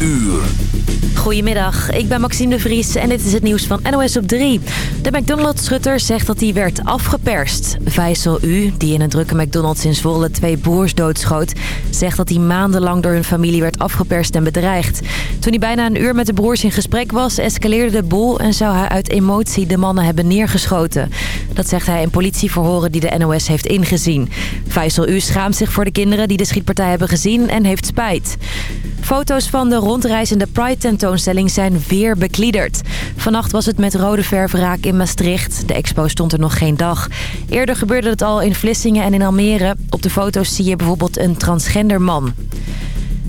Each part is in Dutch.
uur. Goedemiddag, ik ben Maxime de Vries en dit is het nieuws van NOS op 3. De McDonald's-schutter zegt dat hij werd afgeperst. Vijsel U, die in een drukke McDonald's in Zwolle twee broers doodschoot... zegt dat hij maandenlang door hun familie werd afgeperst en bedreigd. Toen hij bijna een uur met de broers in gesprek was, escaleerde de boel... en zou hij uit emotie de mannen hebben neergeschoten. Dat zegt hij in politieverhoren die de NOS heeft ingezien. Vijsel U schaamt zich voor de kinderen die de schietpartij hebben gezien en heeft spijt. Foto's van de rondreizende Pride-tentoonstelling zijn weer bekliederd. Vannacht was het met rode verfraak in Maastricht. De expo stond er nog geen dag. Eerder gebeurde het al in Vlissingen en in Almere. Op de foto's zie je bijvoorbeeld een transgender man.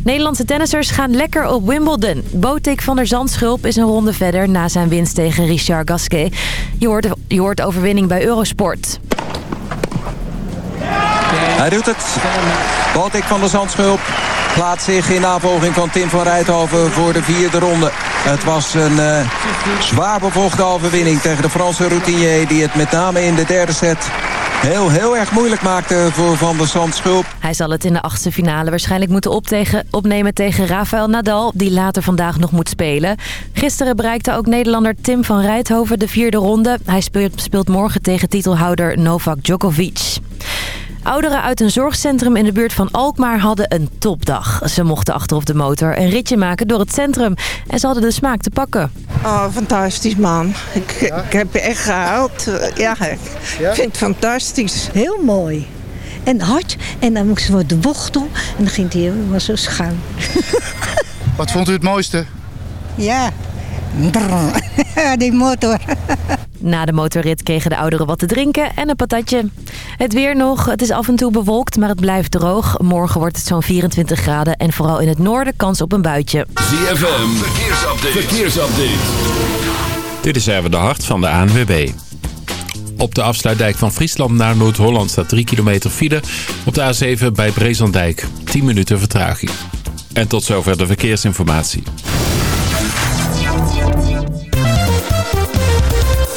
Nederlandse tennissers gaan lekker op Wimbledon. Botik van der Zandschulp is een ronde verder na zijn winst tegen Richard Gasquet. Je hoort, je hoort overwinning bij Eurosport. Hij doet het. Botik van der Zandschulp plaatst zich in navolging van Tim van Rijthoven voor de vierde ronde. Het was een uh, zwaar bevochten overwinning tegen de Franse routinier... die het met name in de derde set heel, heel erg moeilijk maakte voor Van der Zandschulp. Hij zal het in de achtste finale waarschijnlijk moeten opnemen tegen Rafael Nadal... die later vandaag nog moet spelen. Gisteren bereikte ook Nederlander Tim van Rijthoven de vierde ronde. Hij speelt, speelt morgen tegen titelhouder Novak Djokovic. Ouderen uit een zorgcentrum in de buurt van Alkmaar hadden een topdag. Ze mochten achter op de motor een ritje maken door het centrum. En ze hadden de smaak te pakken. Oh, fantastisch man. Ik, ik heb echt gehaald. Ja, ik vind het fantastisch. Heel mooi. En hard. En dan moesten we de bocht om. En dan ging het hier, was zo schuin. Wat vond u het mooiste? Ja, die motor. Na de motorrit kregen de ouderen wat te drinken en een patatje. Het weer nog. Het is af en toe bewolkt, maar het blijft droog. Morgen wordt het zo'n 24 graden en vooral in het noorden kans op een buitje. ZFM, verkeersupdate. verkeersupdate. Dit is even de hart van de ANWB. Op de afsluitdijk van Friesland naar Noord-Holland staat 3 kilometer file. Op de A7 bij Brezandijk 10 minuten vertraging. En tot zover de verkeersinformatie.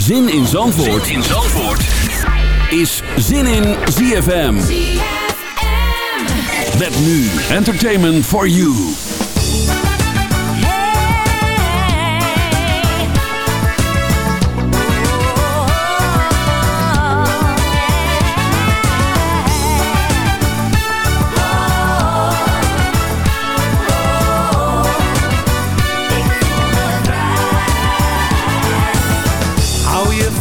Zin in Zandvoort, zin in Zandvoort. is Zin in ZFM. Met nu Entertainment for You.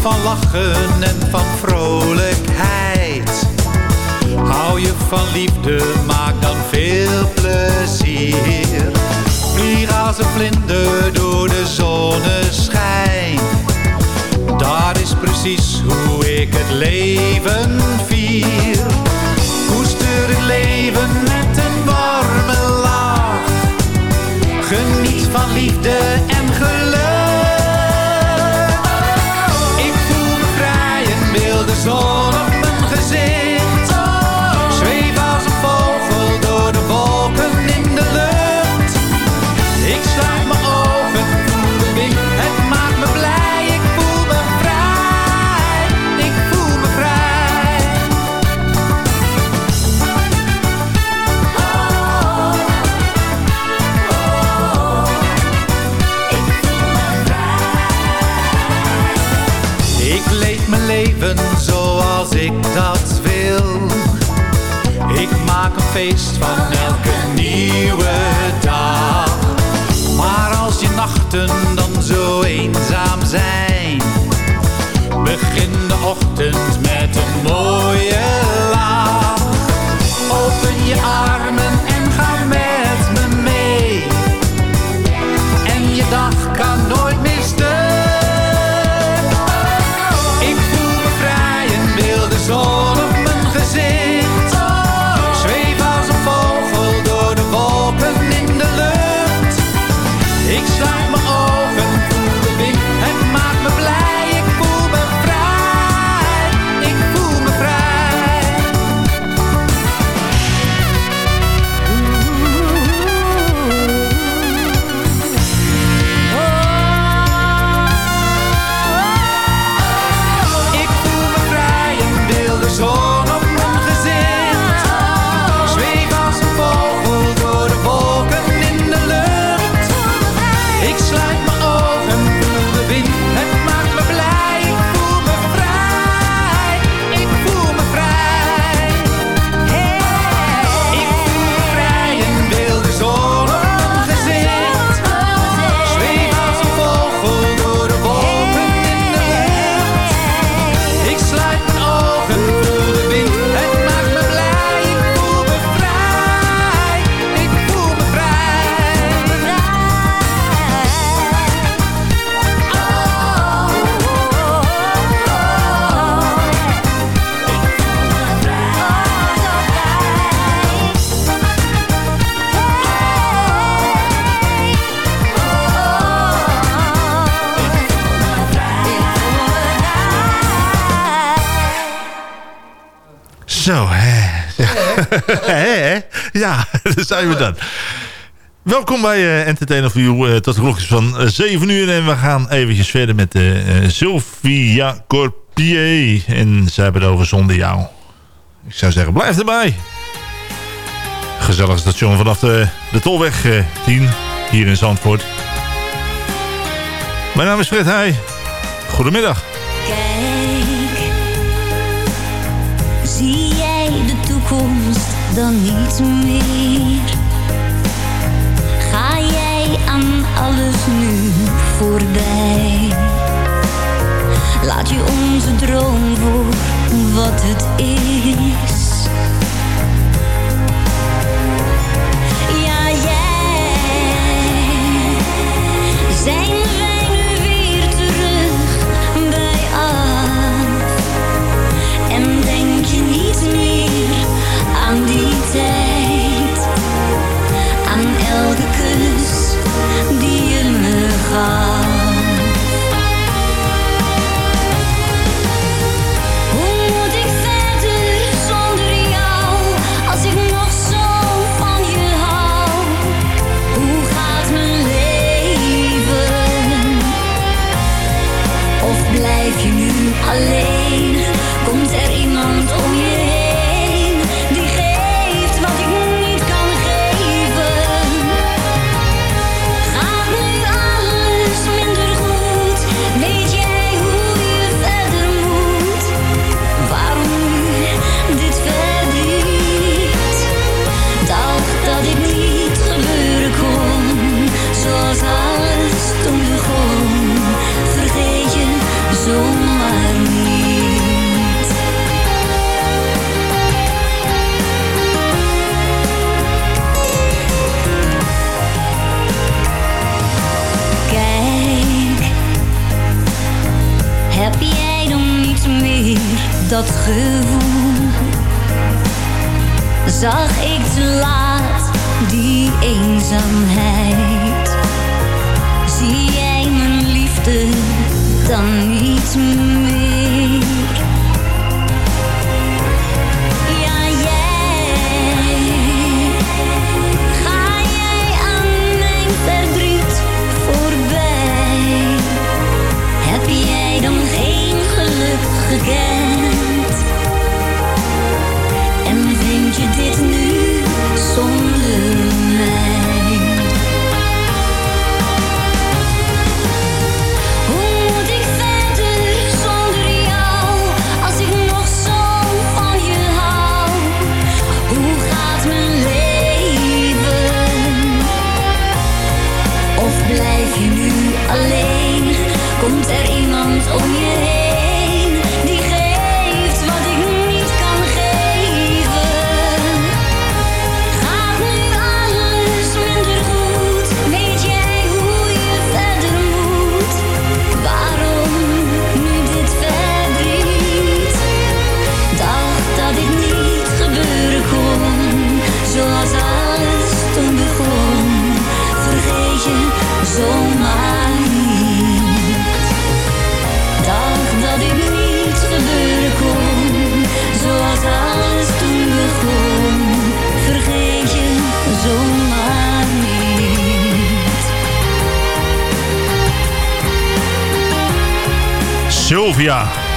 Van lachen en van vrolijkheid. Hou je van liefde, maak dan veel plezier. Vlieg als een vlinder door de zonneschijn. Dat is precies hoe ik het leven vier. Koester het leven met een warme lach. Geniet van liefde en geluk. Van elke nieuwe dag. Maar als je nachten dan zo eenzaam zijn, begin de ochtend met een mooie lach. Open je armen zijn we dan. Welkom bij uh, Entertainer for You uh, tot de klokjes van uh, 7 uur. En we gaan eventjes verder met Sylvia Corpier. En zij hebben het over Zonder Jou. Ik zou zeggen, blijf erbij. Gezellig station vanaf de, de Tolweg 10 hier in Zandvoort. Mijn naam is Fred Heij. Goedemiddag. Kijk, zie jij de toekomst dan niet meer? Ga jij aan alles nu voorbij? Laat je onze droom voor wat het is.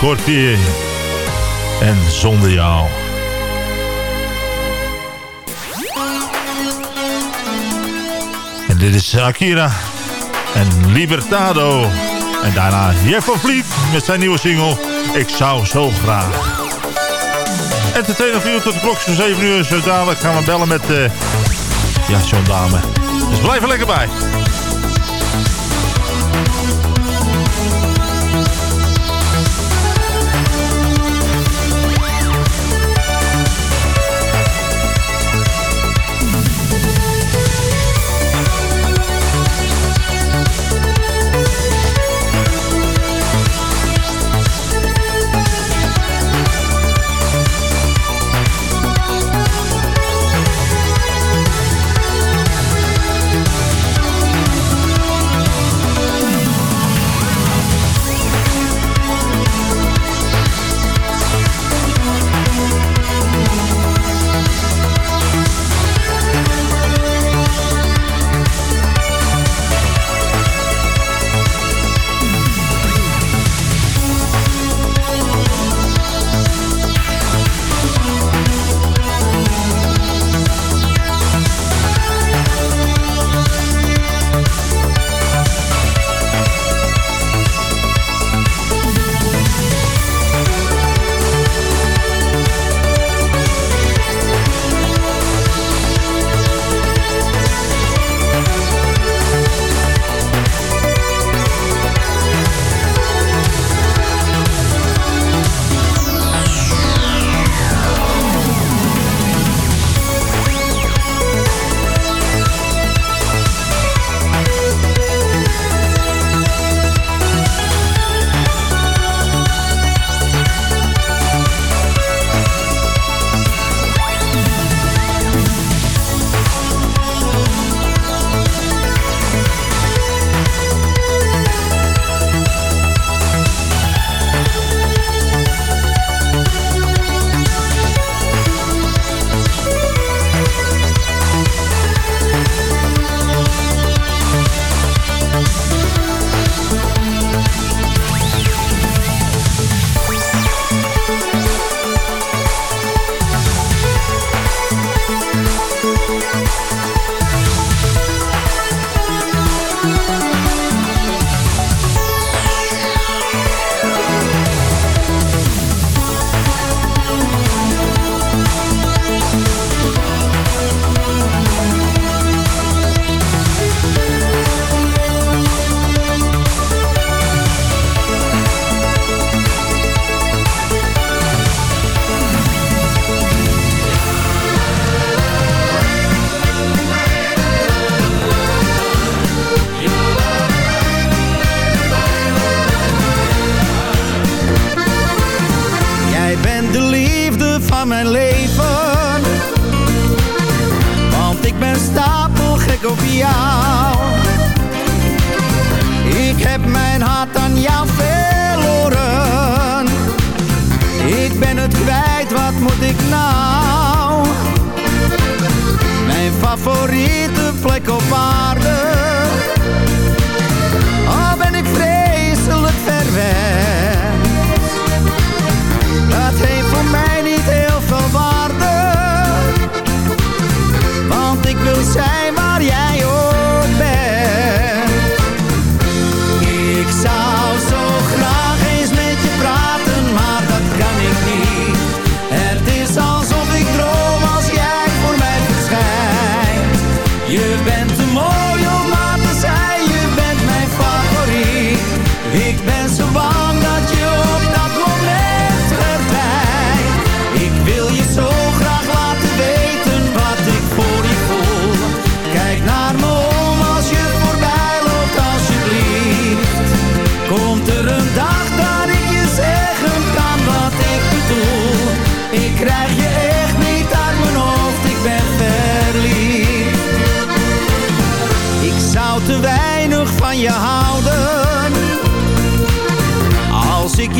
Corpier. En Zonder Jou. En dit is Akira. En Libertado. En daarna Jeff van Vliet met zijn nieuwe single. Ik zou zo graag. Entertainer voor u tot de klok van 7 uur. Zo dadelijk gaan we bellen met... eh, ja, zo'n dame. Dus blijf er lekker bij.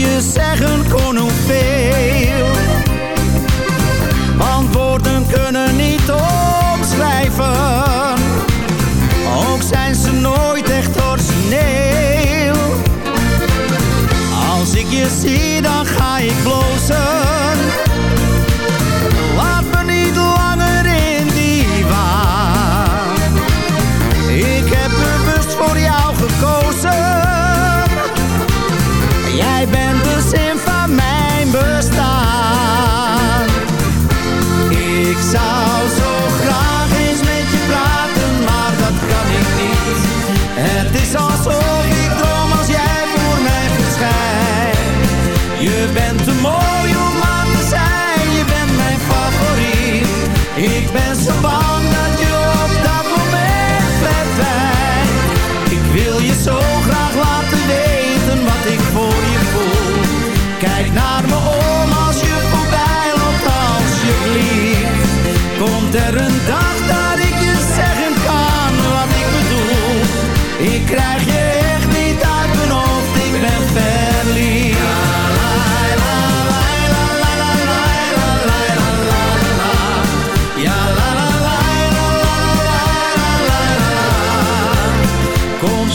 Je zeggen kon hoeveel. Want woorden kunnen niet omschrijven. Ook zijn ze nooit echt origineel. Als ik je zie, dan ga ik blozen.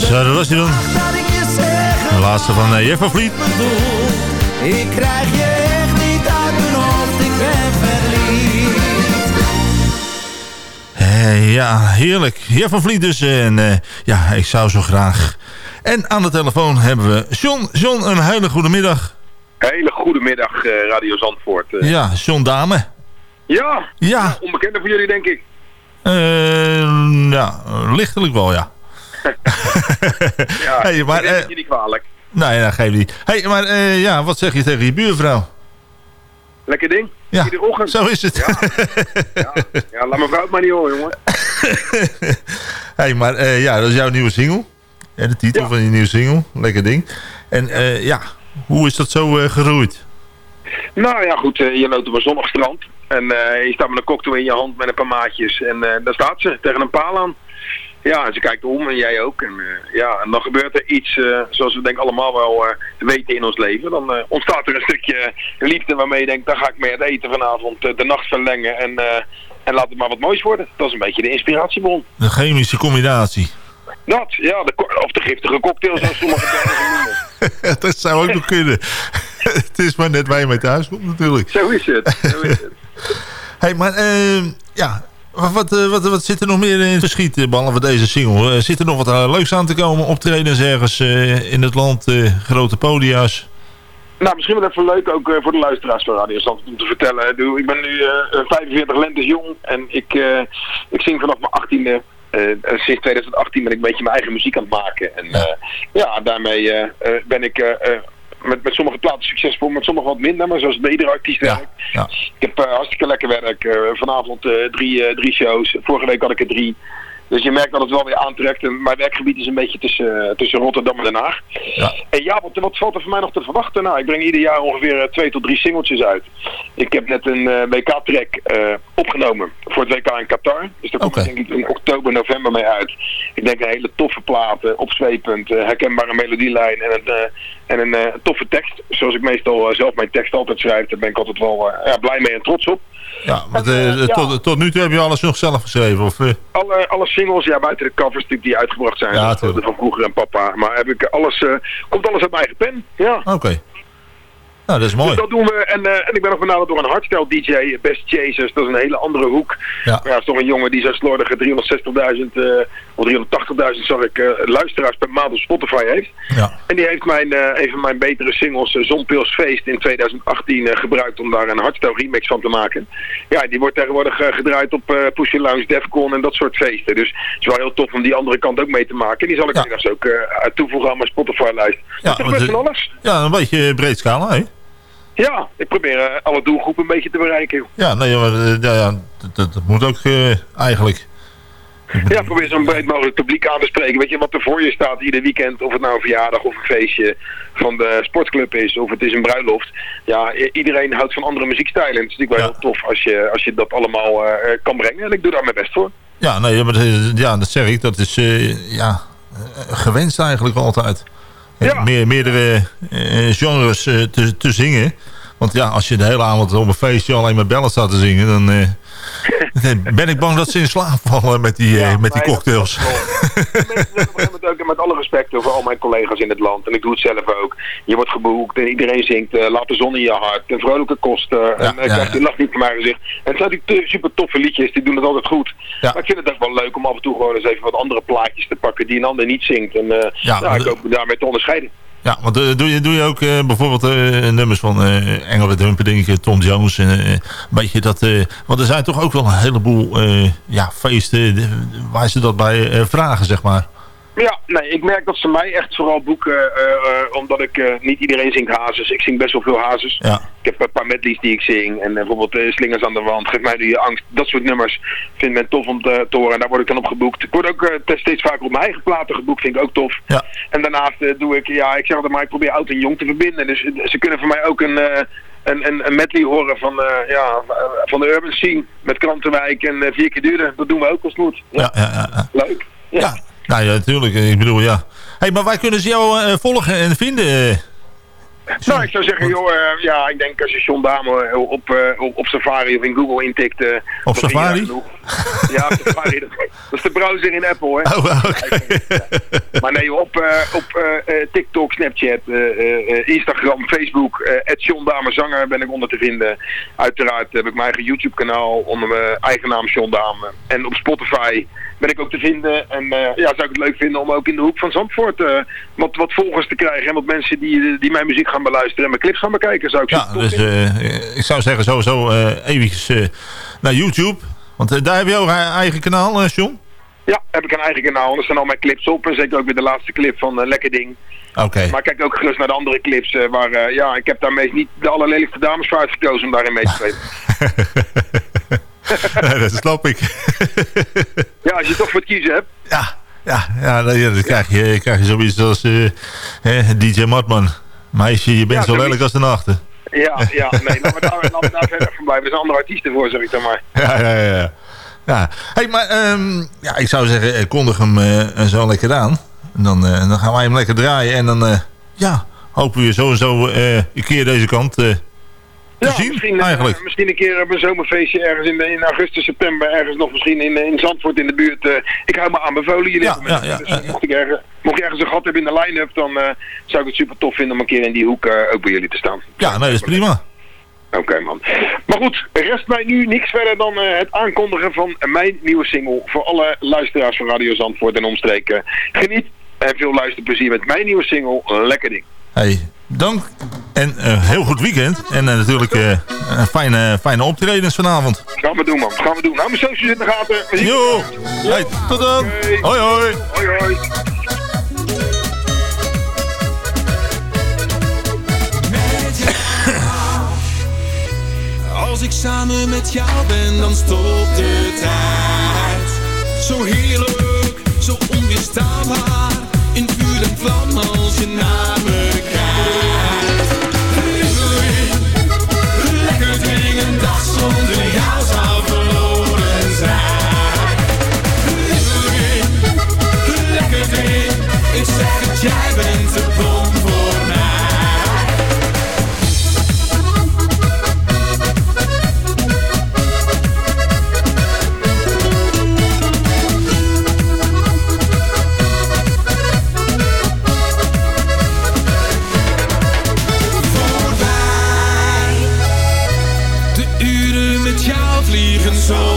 Zo, dat was hij dan. dat ik je zeggen De laatste van uh, Jeff van Vliet. Ik krijg je echt niet uit mijn hoofd, ik ben verliefd. Eh, ja, heerlijk. Jeff van Vliet dus. En eh, ja, ik zou zo graag. En aan de telefoon hebben we John. John, een hele goede middag. Hele goede middag, eh, Radio Zandvoort. Eh, Ja, John Dame. ja, Ja. onbekende voor jullie, denk ik. Eh, ja, lichtelijk wel, ja. Ja, Hey, maar, eh, het je niet kwalijk. Nee, dat geeft niet. hey, maar eh, ja, wat zeg je tegen je buurvrouw? Lekker ding. Ja, Iedere ochtend. Zo is het. Ja, laat mijn vrouw het maar niet horen, jongen. hey, maar eh, ja, dat is jouw nieuwe single. En de titel van je nieuwe single. Lekker ding. En eh, ja, hoe is dat zo geroeid? Nou ja, goed, je loopt op een zonnig strand. En je staat met een cocktail in je hand met een paar maatjes. En daar staat ze, tegen een paal aan. Ja, en ze kijkt om en jij ook. En, eh, ja, en dan gebeurt er iets, eh, zoals we denk ik allemaal wel eh, weten in ons leven. Dan ontstaat er een stukje liefde waarmee je denkt, dan ga ik mee het eten vanavond de nacht verlengen. En, en laat het maar wat moois worden. Dat is een beetje de inspiratiebron. De chemische combinatie. Dat, ja, de, of de giftige cocktail zoals sommige mensen noemen. dat zou ook nog kunnen. het is maar net waar je mee thuis komt natuurlijk. Zo is het. Zo is het. hey, maar eh, ja, wat, wat, eh, wat, wat zit er nog meer in het verschiet, eh, behalve deze single? Eh, zit er nog wat eh, leuks aan te komen? Optredens ergens in het land, grote podia's? Nou, misschien wel even leuk ook voor de luisteraars van Radio Zandvoort om te vertellen. Ik ben nu eh, 45 lentes jong en ik, ik zing vanaf mijn 18e. eh, eh, sinds 2018 ben ik een beetje mijn eigen muziek aan het maken. En ja, ja daarmee ben ik met, met sommige platen succesvol, met sommige wat minder. Maar zoals bij iedere artiest werkt. Ja. Ik heb eh, hartstikke lekker werk. Eh, vanavond eh, drie, drie shows. Vorige week had ik er drie. Dus je merkt dat het wel weer aantrekt. En mijn werkgebied is een beetje tussen, tussen Rotterdam en Den Haag. Ja. En ja, wat, wat valt er voor mij nog te verwachten? Nou, ik breng ieder jaar ongeveer eh, twee tot drie singeltjes uit. Ik heb net een eh, WK-track eh, opgenomen voor het WK in Qatar. Dus daar kom ik denk ik in oktober, november mee uit. Ik denk een hele toffe plaat, eh, opzwepend, eh, herkenbare melodielijn en een, en een toffe tekst. Zoals ik meestal zelf mijn tekst altijd schrijf, daar ben ik altijd wel ja, blij mee en trots op. Ja, ja. Tot, tot nu toe heb je alles nog zelf geschreven? Of? Alle, alle singles, ja, buiten de covers natuurlijk die uitgebracht zijn. Ja, van vroeger en papa. Maar heb ik alles, eh, komt alles uit mijn eigen pen. Ja. Oké. Nou, dat is mooi. Dus dat doen we. En, eh, en ik ben nog benaderd door een hardstyle DJ, Best Chasers. Dat is een hele andere hoek. Ja. Maar ja, is toch een jongen die zo'n slordige 360.000 eh, of 380.000 zag ik eh, luisteraars per maand op Spotify heeft. Ja. En die heeft mijn, een van mijn betere singles, uh, Zonpils Feest, in 2018 eh, gebruikt om daar een hardstyle remix van te maken. Ja, die wordt tegenwoordig gedraaid op eh Push Lounge, Defcon en dat soort feesten. Dus het is wel heel tof om die andere kant ook mee te maken. En die zal ik straks ook toevoegen aan mijn Spotify-lijst. Ja, Ja, want, best van alles. Ja, een beetje breed scala, hè? Ja, ik probeer eh, alle doelgroepen een beetje te bereiken. Ja, nee, maar, eh, ja, ja, dat, moet ook eh, eigenlijk. Ja, probeer zo'n breed mogelijk publiek aan te spreken. Weet je, wat er voor je staat ieder weekend, of het nou een verjaardag of een feestje van de sportclub is, of het is een bruiloft. Ja, iedereen houdt van andere muziekstijlen. Het is natuurlijk wel heel tof als je, als je dat allemaal kan brengen. En ik doe daar mijn best voor. Ja, nee, maar, dat- ja, dat zeg ik. Dat is ja, gewenst eigenlijk altijd. Meer, meerdere eh, genres eh, te, te zingen. Want ja, als je de hele avond op een feestje alleen maar bellen staat te zingen... dan eh, ben ik bang dat ze in slaap vallen met die, eh, met die nee, cocktails. met, ook, met alle respect over al mijn collega's in het land. En ik doe het zelf ook. Je wordt geboekt en iedereen zingt eh, Laat de zon in je hart. En vrolijke kosten. en ik ja, krijg die lach niet van mijn gezicht. En het zijn natuurlijk super toffe liedjes. Die doen het altijd goed. Maar ik vind het ook wel leuk om af en toe gewoon eens even wat andere plaatjes te pakken. Die een ander niet zingt. En eh Ja, ja, maar ik hoop me daarmee te onderscheiden. Ja, want eh, doe, je, doe je ook eh, bijvoorbeeld eh, nummers van eh Engelbert Humperdinck, Tom Jones en een beetje dat... want er zijn toch ook wel een heleboel ja, feesten waar ze dat bij vragen, zeg maar. Ja, nee, ik merk dat ze mij echt vooral boeken, eh, eh, omdat ik, eh, niet iedereen zingt hazes. Ik zing best wel veel hazes. Ja. Ik heb een paar medleys die ik zing. En bijvoorbeeld Slingers aan de Wand, Geef mij nu je angst. Dat soort nummers vind men tof om te, te horen. En daar word ik dan op geboekt. Ik word ook te- steeds vaker op mijn eigen platen geboekt. Vind ik ook tof. Ja. En daarnaast doe ik, ja, ik zeg altijd maar, ik probeer oud en jong te verbinden. Dus ze kunnen voor mij ook een... een, een, een medley horen van, ja, van de urban scene met Krantenwijk en eh, Vier keer duurder. Dat doen we ook als het moet. Ja, ja, ja. ja. Leuk. Ja. Nou ja, natuurlijk. Ik bedoel, ja. hey, maar waar kunnen ze jou eh, volgen en vinden? Nou, ik zou zeggen, joh, eh, ja, ik denk als je John Dame eh, op, op, op Safari of in Google intikt... vind je Safari? Ja, Safari. dat, dat is de browser in Apple, hè. Oh, Maar nee, op, op TikTok, Snapchat, Instagram, Facebook, eh John Dame Zanger ben ik onder te vinden. Uiteraard heb ik mijn eigen YouTube kanaal onder mijn eigen naam John Dame. En op Spotify ben ik ook te vinden. En eh, ja, zou ik het leuk vinden om ook in de hoek van Zandvoort eh, wat, wat volgers te krijgen. En wat mensen die, die mijn muziek gaan beluisteren en mijn clips gaan bekijken. Zou ik Ja, dus eh, ik zou zeggen sowieso eh, naar YouTube. Want daar heb je ook een eigen kanaal, John? Ja, heb ik een eigen kanaal. Er staan al mijn clips op. En zeker ook weer de laatste clip van eh, Lekker Ding. Oké. Maar kijk ook gerust naar de andere clips. waar, ja, ik heb daarmee niet de allerlelijkste dames voor uitgekozen om daarin mee te spelen. Nee, dat snap ik. Ja, als je toch voor het kiezen hebt. Ja, ja, dan, ja, dan krijg, je, krijg je zoiets als eh, DJ Matman. Meisje, je bent Ja, zo lelijk als de nachten. Ja, ja, nee, laten we daar, laten we daar verder van blijven. Er zijn andere artiesten voor, zeg ik dan maar. Ja, ja, ja. ja. Hey, maar ehm, ja, ik zou zeggen, eh, kondig hem eh, zo lekker aan. En dan, eh, dan gaan wij hem lekker draaien. En dan ja, hopen we je sowieso eh, een keer deze kant Ja, zien misschien, eh, eigenlijk. misschien een keer op een zomerfeestje ergens in, in augustus, september. Ergens nog misschien in, in Zandvoort in de buurt. eh, ik hou me aanbevolen. Jullie hebben me- ja, dus mocht, ik ergens, mocht je ergens een gat hebben in de line-up, dan eh, zou ik het super tof vinden om een keer in die hoek eh, ook bij jullie te staan. Ja, nee, dat is prima. Oké man. Maar goed, rest mij nu niks verder dan eh, het aankondigen van mijn nieuwe single. Voor alle luisteraars van Radio Zandvoort en omstreken. Geniet en veel luisterplezier met mijn nieuwe single Lekker Ding. Hey, dank en uh, heel goed weekend. En uh, natuurlijk uh, fijne, fijne optredens vanavond. Gaan we doen, man. Gaan we doen. Nou, mijn socials in de gaten. Yo. Hey, tot dan. Hoi, hoi. Hoi, hoi. Als ik samen met jou ben, dan stopt de tijd. Zo heerlijk, zo onweerstaanbaar. In vuur en vlam als je naast. soul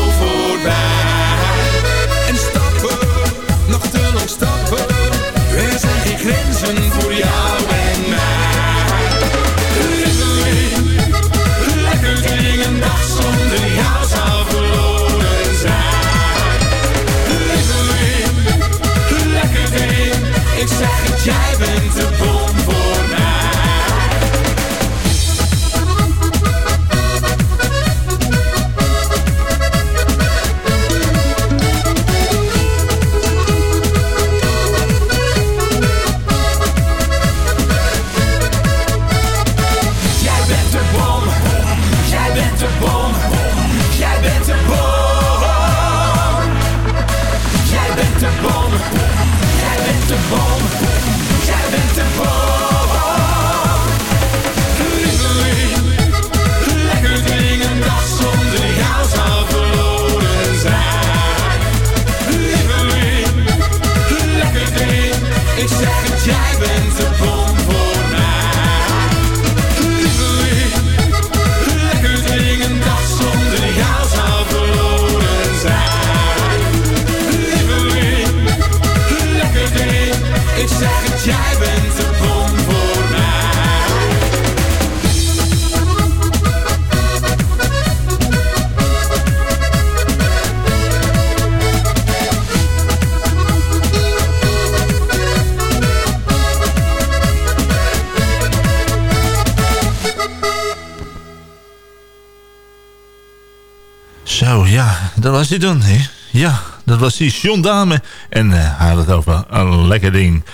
was die Dame. En eh, hij had het over een lekker ding.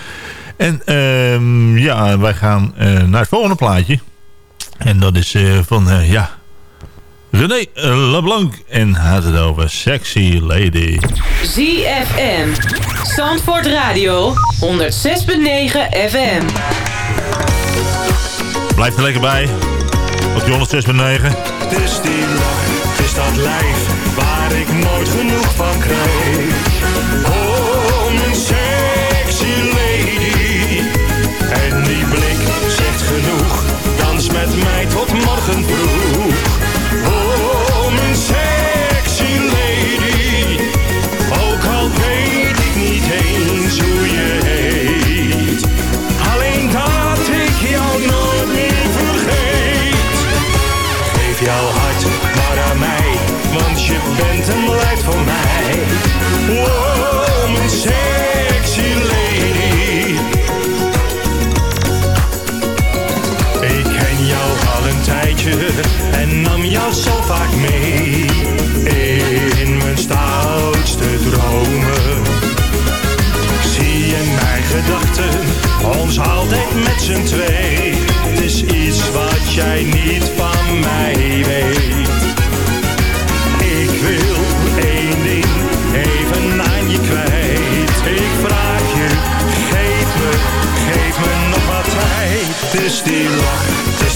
En ehm, ja, wij gaan eh, naar het volgende plaatje. En dat is eh, van, ja... René LeBlanc en had het over Sexy Lady. ZFM. Zandvoort Radio. 106.9 FM. Blijf er lekker bij. Op die 106.9 is dat lijf waar ik nooit genoeg van krijg.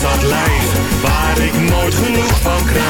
dat lijf waar ik nooit genoeg van krijg.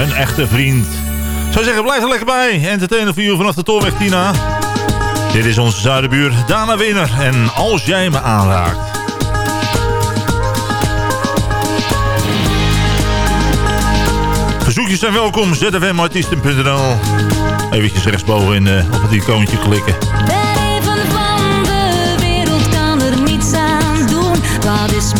een echte vriend. Ik zou zeggen, blijf er lekker bij. Entertainer voor jou vanaf de Torweg Tina. Dit is onze zuidenbuur, Dana Winner. En als jij me aanraakt... Verzoekjes zijn welkom, zfmartiesten.nl Even rechtsboven in, eh, op het icoontje klikken. Van de wereld kan er niets aan doen. Is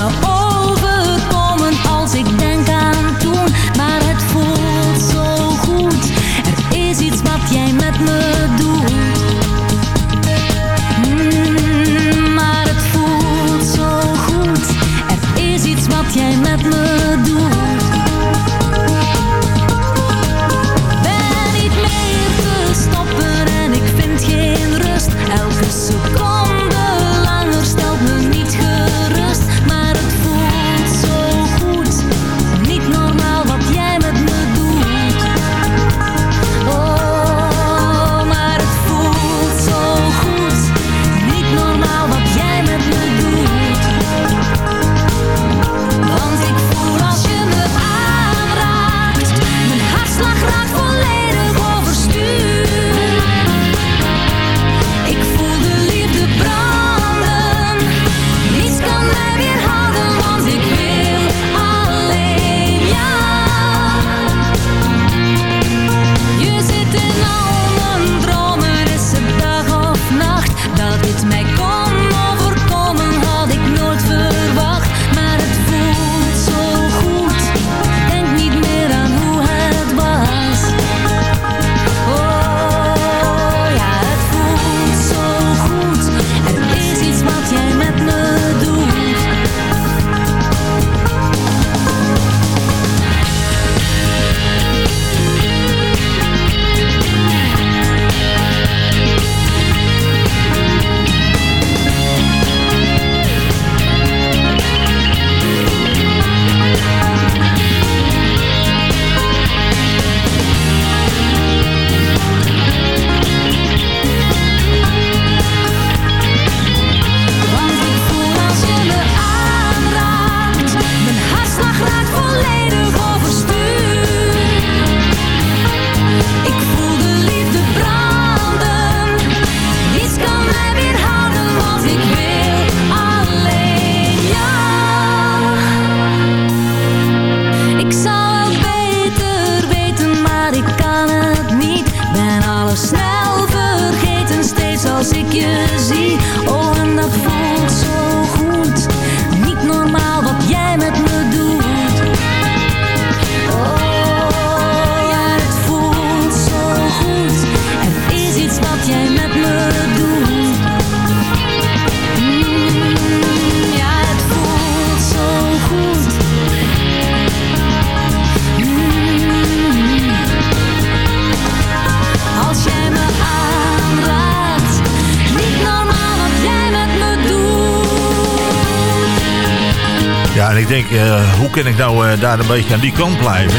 denk, eh, hoe kan ik nou eh, daar een beetje aan die kant blijven?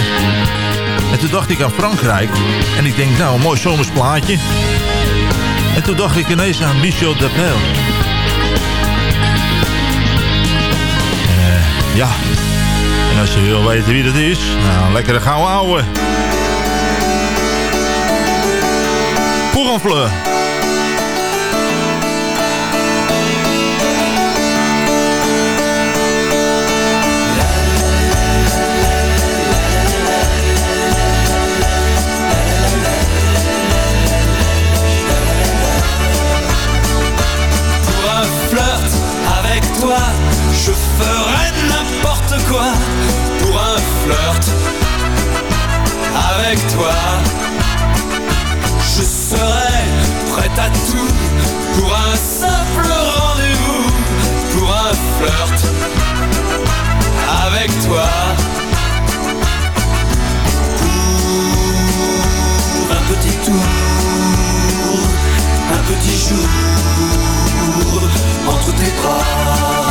En toen dacht ik aan Frankrijk. En ik denk, nou, een mooi zomers plaatje. En toen dacht ik ineens aan Michel Depel. Eh, ja, en als je wil weten wie dat is, nou, lekkere gouden ouwe. Pour en fleur. Pour un flirt avec toi, je serai prête à tout. Pour un simple rendez-vous, pour un flirt avec toi. Pour un petit tour, un petit jour entre tes bras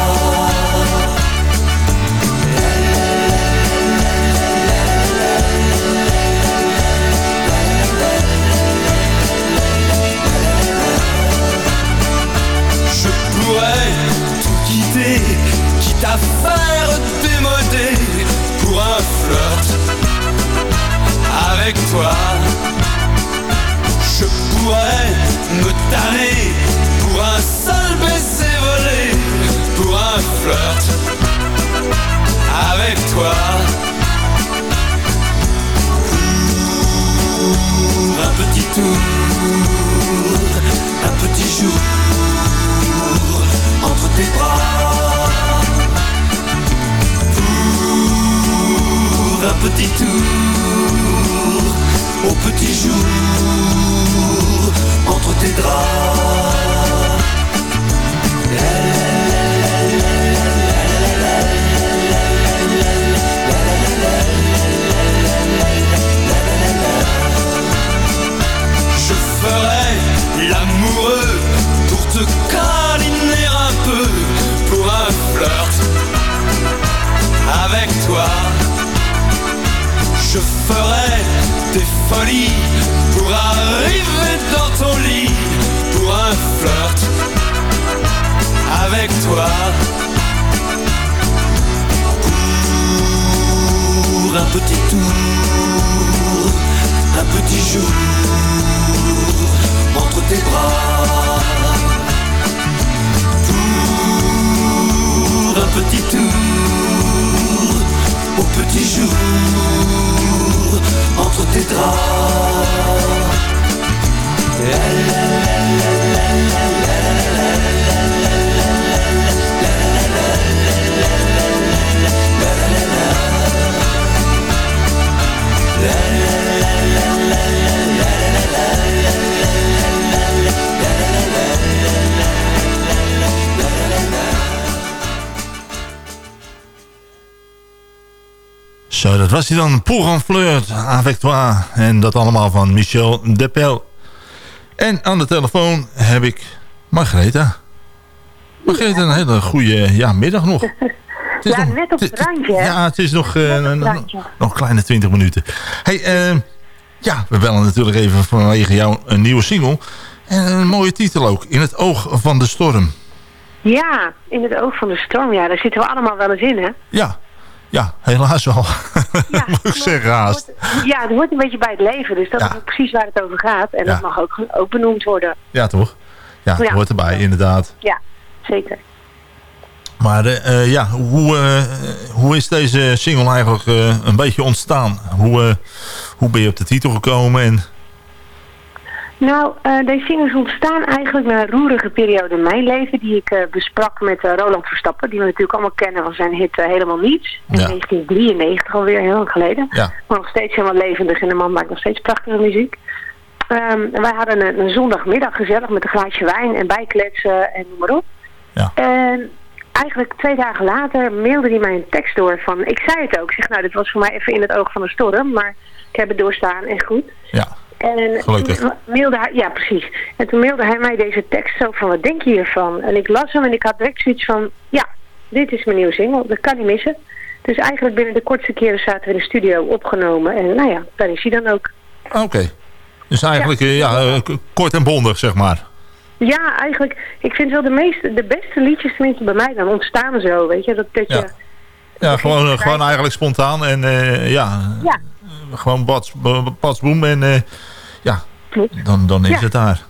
straat. Zo, dat was hij dan. Pour en flirt avec toi. En dat allemaal van Michel Depel. En aan de telefoon heb ik Margaretha. Margaretha, een hele goede ja, middag nog. Het is Ja, nog- net op het randje, hè? Ja, het is nog, het nog, kleine 20 minuten. Hey, eh, ja, we bellen natuurlijk even vanwege jou een nieuwe single. En een mooie titel ook. In het oog van de storm. Ja, in het oog van de storm. Ja, daar zitten we allemaal wel eens in, hè? Ja, ja helaas wel. Moet ik zeggen haast. Ja, het hoort een beetje bij het leven. Dus dat Ja. is ook precies waar het over gaat. En dat Ja. mag ook, ook benoemd worden. Ja, toch? Ja, het Ja. hoort erbij, inderdaad. Ja, zeker. Maar eh, eh, ja, hoe, eh, hoe is deze single eigenlijk een beetje ontstaan? Hoe, hoe ben je op de titel gekomen? En, Nou, eh, deze singles ontstaan eigenlijk na een roerige periode in mijn leven... die ik eh, besprak met eh, Roland Verstappen... die we natuurlijk allemaal kennen van zijn hit Helemaal Niets. In Ja. 1993 alweer, heel lang geleden. Ja. Maar nog steeds helemaal levendig en de man maakt nog steeds prachtige muziek. Ehm, wij hadden een, een zondagmiddag gezellig met een glaasje wijn en bijkletsen en noem maar op. Ja. En eigenlijk twee dagen later mailde hij mij een tekst door van... Ik zei het ook, ik zeg nou dit was voor mij even in het oog van de storm, maar Ik heb het doorstaan en goed. Ja. En Gelukkig. mailde hij, ja precies. En toen mailde hij mij deze tekst zo van, wat denk je hiervan? En ik las hem en ik had direct zoiets van, ja, dit is mijn nieuwe single, dat kan niet missen. Dus eigenlijk binnen de kortste keren zaten we in de studio opgenomen. En nou ja, daar is hij dan ook. Oké. Dus eigenlijk ja. ja, eh, k- kort en bondig, zeg maar. Ja, eigenlijk, ik vind wel de meeste, de beste liedjes tenminste bij mij dan ontstaan zo, weet je. Dat, dat je Ja. Ja, gewoon, eh, gewoon eigenlijk spontaan en eh, ja, Ja. eh, gewoon bats, pats boem en eh, ja, dan, dan is Ja. het daar.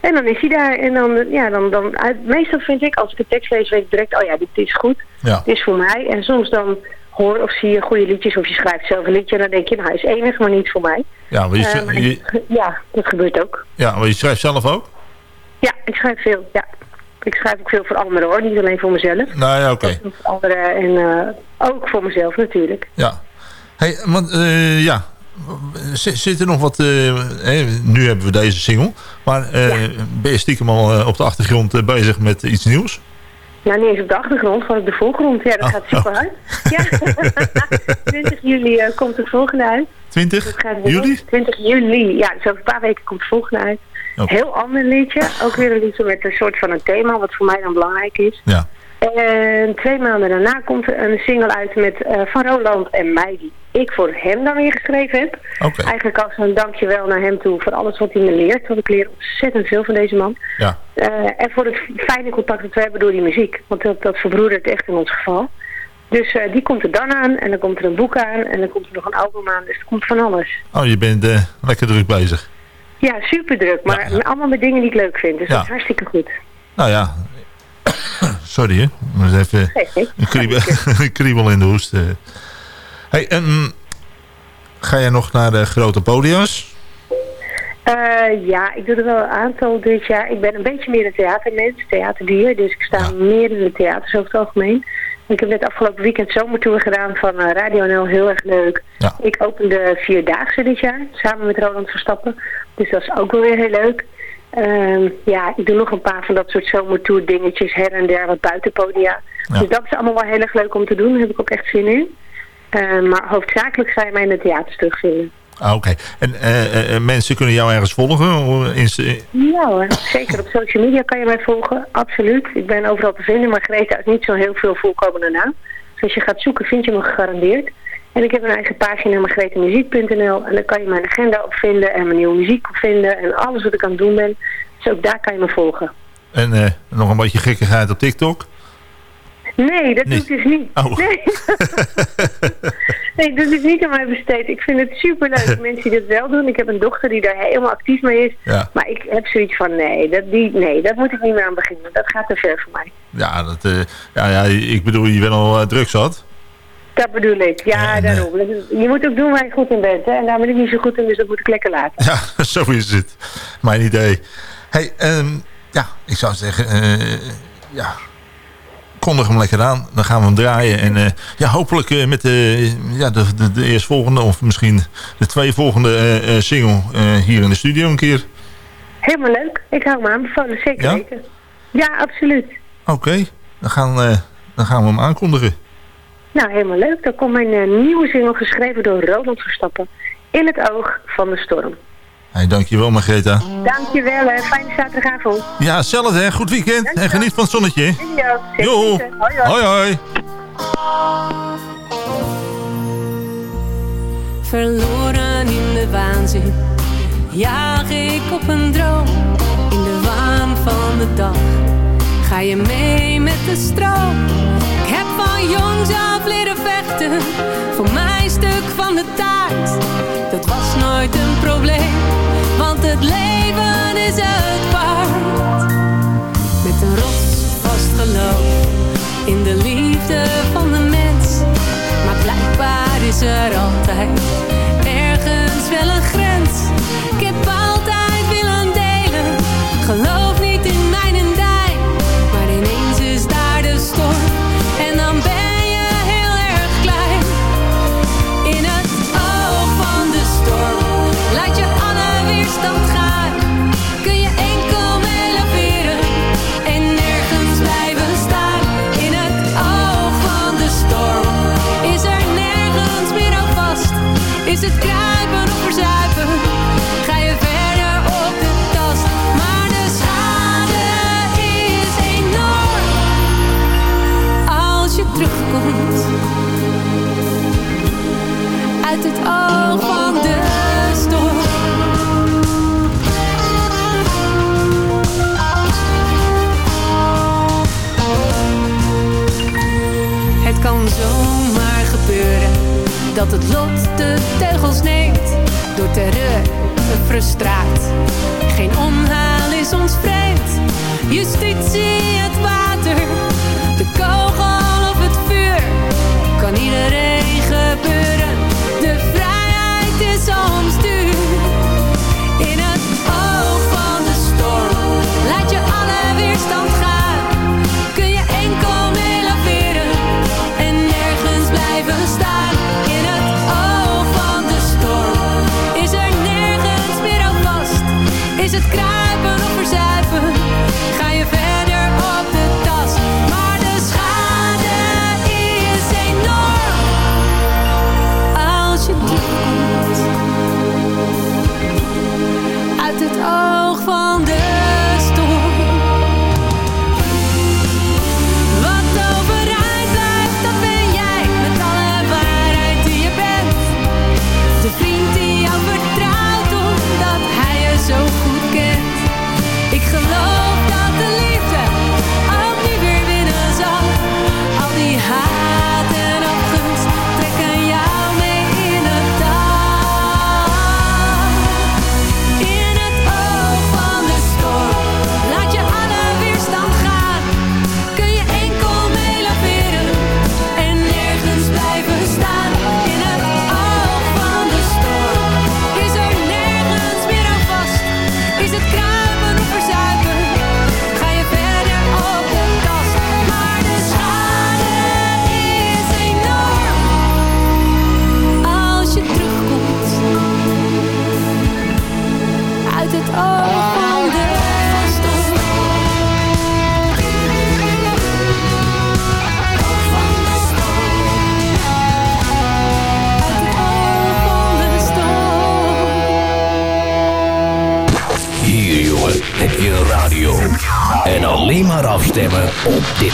En dan is hij daar. En dan, ja, dan, dan, meestal vind ik, als ik de tekst lees, weet ik direct, oh ja, dit is goed. Ja. Dit is voor mij. En soms dan hoor of zie je goede liedjes of je schrijft zelf een liedje. En dan denk je, nou, hij is enig, maar niet voor mij. Ja, maar je, Eh, je- ja, dat gebeurt ook. ja, maar je schrijft zelf ook? Ja, ik schrijf veel, ja. Ik schrijf ook veel voor anderen hoor, niet alleen voor mezelf. Nou ja, oké. Ook voor anderen en eh, ook voor mezelf natuurlijk. Ja. Hey, want eh, ja, zit er nog wat... eh, nu hebben we deze single, maar eh, ben je stiekem al eh, op de achtergrond bezig met iets nieuws? Nou, niet eens op de achtergrond, gewoon op de voorgrond. Ja, dat Oh, gaat super hard. Ja, 20 juli komt het volgende uit. 20 Dat gaat weer juli? goed. 20 juli, ja, dus over een paar weken komt het volgende uit. Oké. Heel ander liedje, ook weer een liedje met een soort van een thema, wat voor mij dan belangrijk is. Ja. En twee maanden daarna komt er een single uit met eh, Van Roland en mij, die ik voor hem dan weer geschreven heb. Eigenlijk als een dankjewel naar hem toe voor alles wat hij me leert, want ik leer ontzettend veel van deze man. Ja. Eh, en voor het fijne contact dat we hebben door die muziek. Want dat, dat verbroedert echt in ons geval. Dus eh, die komt er dan aan. En dan komt er een boek aan. En dan komt er nog een album aan. Dus er komt van alles. Oh, je bent lekker druk bezig. Ja, super druk. Maar allemaal met dingen die ik leuk vind. Dus Ja. dat is hartstikke goed. Nou ja, sorry hè. Maar eens even een kriebel, een kriebel in de hoest. eh. Hey, en, mm, ga jij nog naar de grote podia's? Eh, ja, ik doe er wel een aantal dit jaar. Ik ben een beetje meer een theatermens, theaterdier. Dus ik sta meer in de theaters over het algemeen. Ik heb net afgelopen weekend zomertour gedaan van eh, Radio NL. Heel erg leuk. Ik opende Vierdaagse dit jaar, samen met Roland Verstappen. Dus dat is ook wel weer heel leuk. Ehm, ja, ik doe nog een paar van dat soort zomertour dingetjes her en der, wat buitenpodia. Dus dat is allemaal wel heel erg leuk om te doen. Daar heb ik ook echt zin in. Ehm, maar hoofdzakelijk ga je mij in de theaters terugvinden. Ah, Oké. En eh, eh, eh, mensen kunnen jou ergens volgen? Insta- Ja hoor, zeker. Op social media kan je mij volgen, absoluut. Ik ben overal te vinden, maar Greta is niet zo heel veel voorkomende naam. Dus als je gaat zoeken, vind je me gegarandeerd. En ik heb een eigen pagina, margretemuziek.nl. En daar kan je mijn agenda op vinden en mijn nieuwe muziek op vinden. En alles wat ik aan het doen ben. Dus ook daar kan je me volgen. En eh, nog een beetje gekkigheid op TikTok? Nee, dat doe ik dus niet. Oh. Nee. nee, dat is niet aan mij besteed. Ik vind het superleuk, mensen die dat wel doen. Ik heb een dochter die daar helemaal actief mee is. Ja. Maar ik heb zoiets van, nee dat, die, nee, dat moet ik niet meer aan beginnen. Dat gaat te ver voor mij. Ja, dat, eh, ja, ja, ik bedoel, je bent al uh, druk zat. Dat bedoel ik, ja, daarom. Dat is- Je moet ook doen waar je goed in bent, hè. En daar ben ik niet zo goed in, dus dat moet ik lekker laten. Ja, zo is het. Mijn idee. Hey, ehm, ja, ik zou zeggen, eh, ja, kondig hem lekker aan. Dan gaan we hem draaien. En eh, ja, hopelijk eh, met de, ja, de, de, de eerstvolgende of misschien de twee volgende eh, single hier in de studio een keer. Helemaal leuk. Ik hou me aanbevolen, zeker Ja? weten. Ja, absoluut. Oké, dan, gaan, dan gaan we hem aankondigen. Nou, helemaal leuk. Dan komt mijn eh, nieuwe single geschreven door Roland Verstappen. In het oog van de storm. Hey, dankjewel Margreta. Dankjewel, hè. Fijne zaterdagavond. Ja, hetzelfde hè. Goed weekend. En geniet van het zonnetje. Jo. Hoi, hoi. Hoi hoi. Verloren in de waanzin jaag ik op een droom. In de waan van de dag ga je mee met de stroom. Ik heb van jongs af leren vechten voor mijn stuk van de taart. Dat was nooit een probleem, want het leven is het waard. Met een rotsvast geloof in de liefde van de mens. Maar blijkbaar is er altijd ergens wel een dat het lot de teugels neemt. Door terreur en frustraat. Geen omhaal is ons vreemd. Justitie het water. De kogel of het vuur. Kan iedereen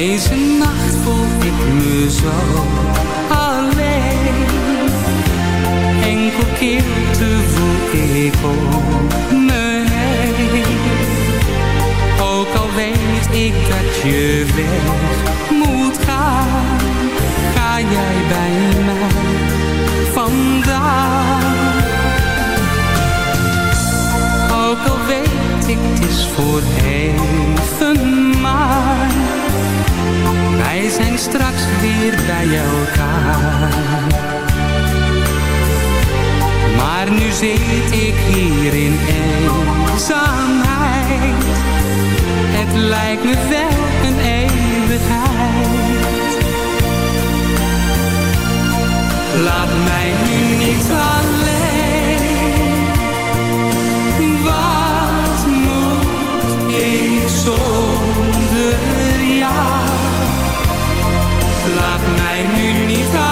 Deze nacht voel ik me zo alleen. Enkel keerte voel ik om me heen. Ook al weet ik dat je weg moet gaan, ga jij bij mij vandaan. Ook al weet ik het is voor even wij zijn straks weer bij elkaar. Maar nu zit ik hier in eenzaamheid. Het lijkt me wel een eeuwigheid. Laat mij nu niet alleen. Wat moet ik zonder jou? Laat mij nu niet alleen.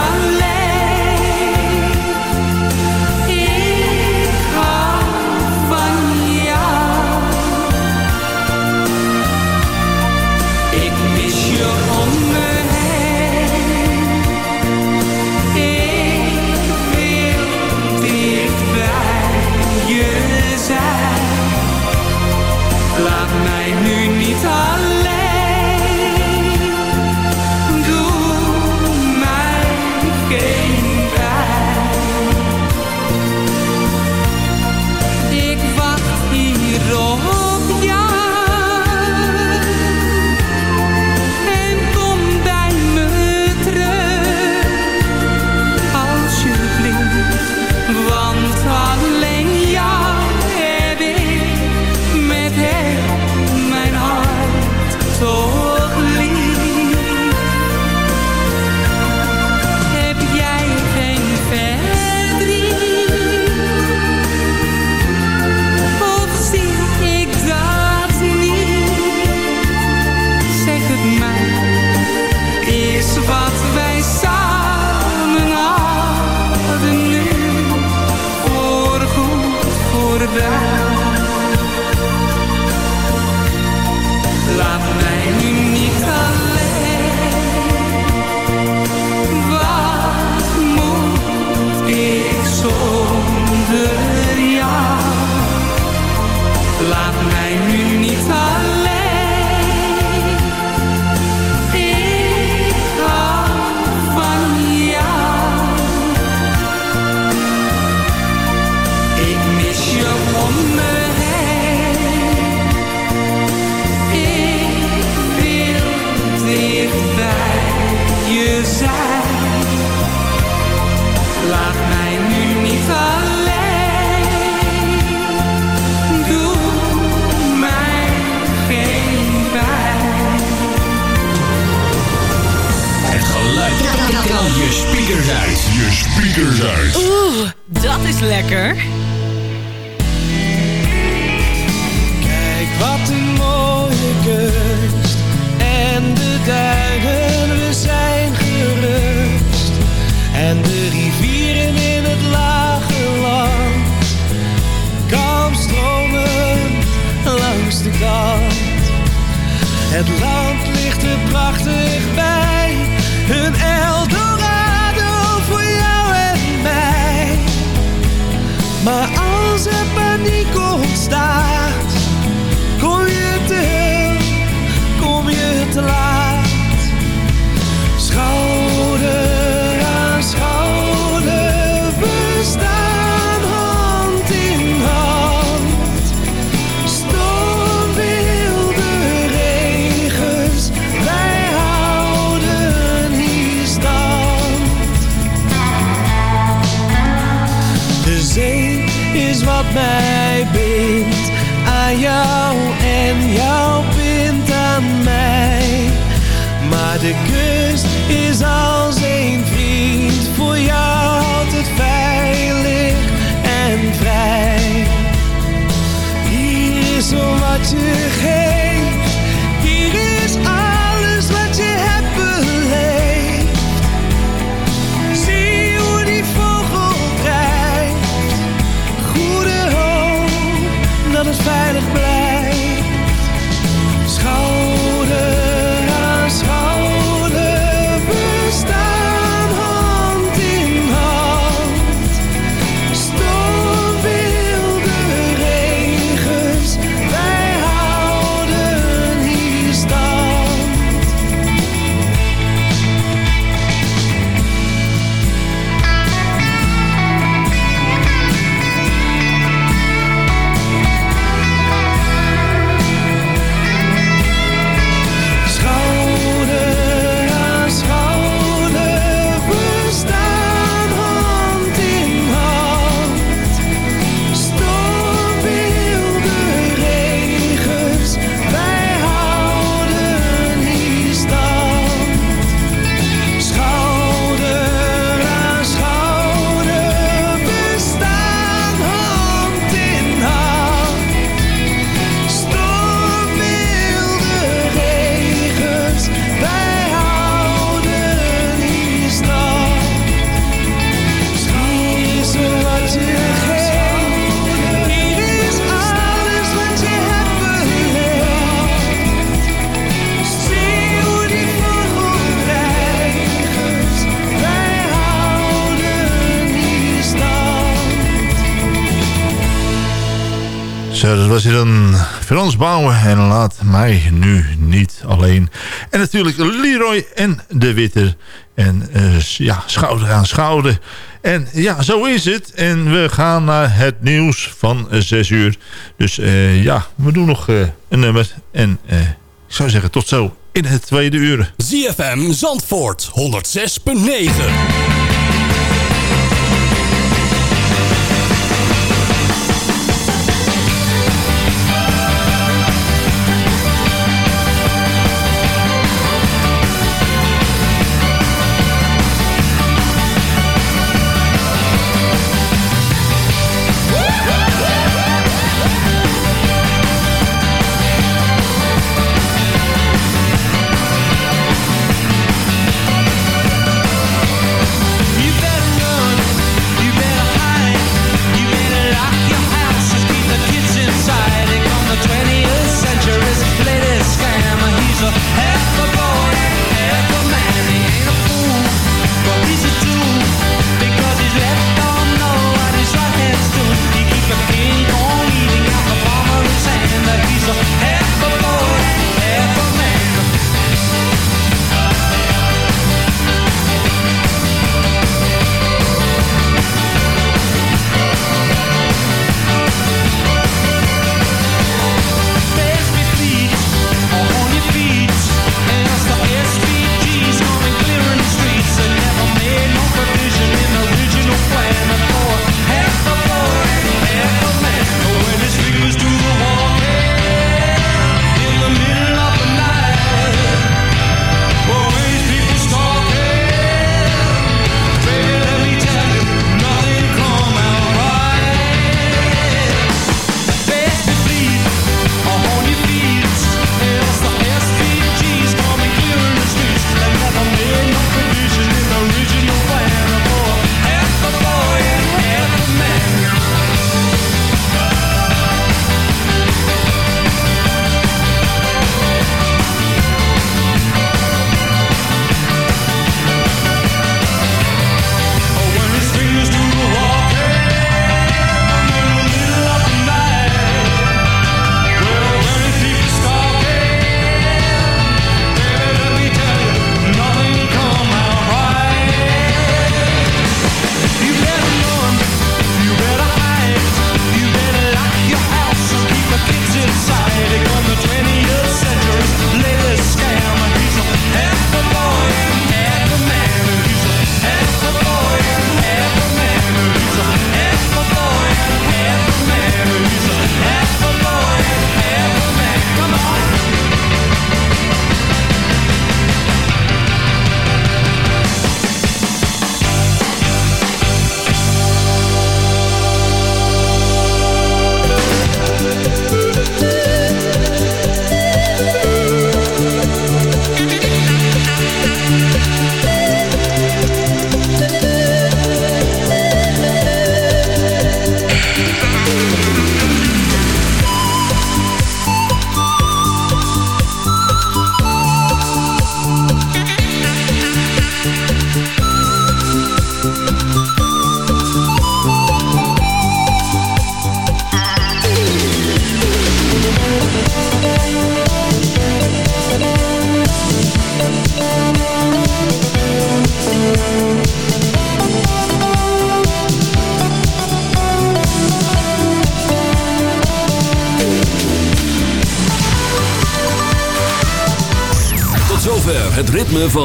Je speakers uit. Je speakers uit. Oeh, dat is lekker. Kijk wat een mooie kust en de duinen, we zijn gerust. En de rivieren in het lage land, kalm stromend langs de kant. Het land ligt er prachtig bij, een Eldorado Maar als er paniek ontstaat, kom je te, kom je te laat. Is als was Frans Bouwen en laat mij nu niet alleen. En natuurlijk Leroy en de Witter. En eh, ja, schouder aan schouder. En ja, zo is het. En we gaan naar het nieuws van 6 uur. Dus eh, ja, we doen nog eh, een nummer. En eh, ik zou zeggen tot zo in het tweede uur. ZFM Zandvoort 106.9.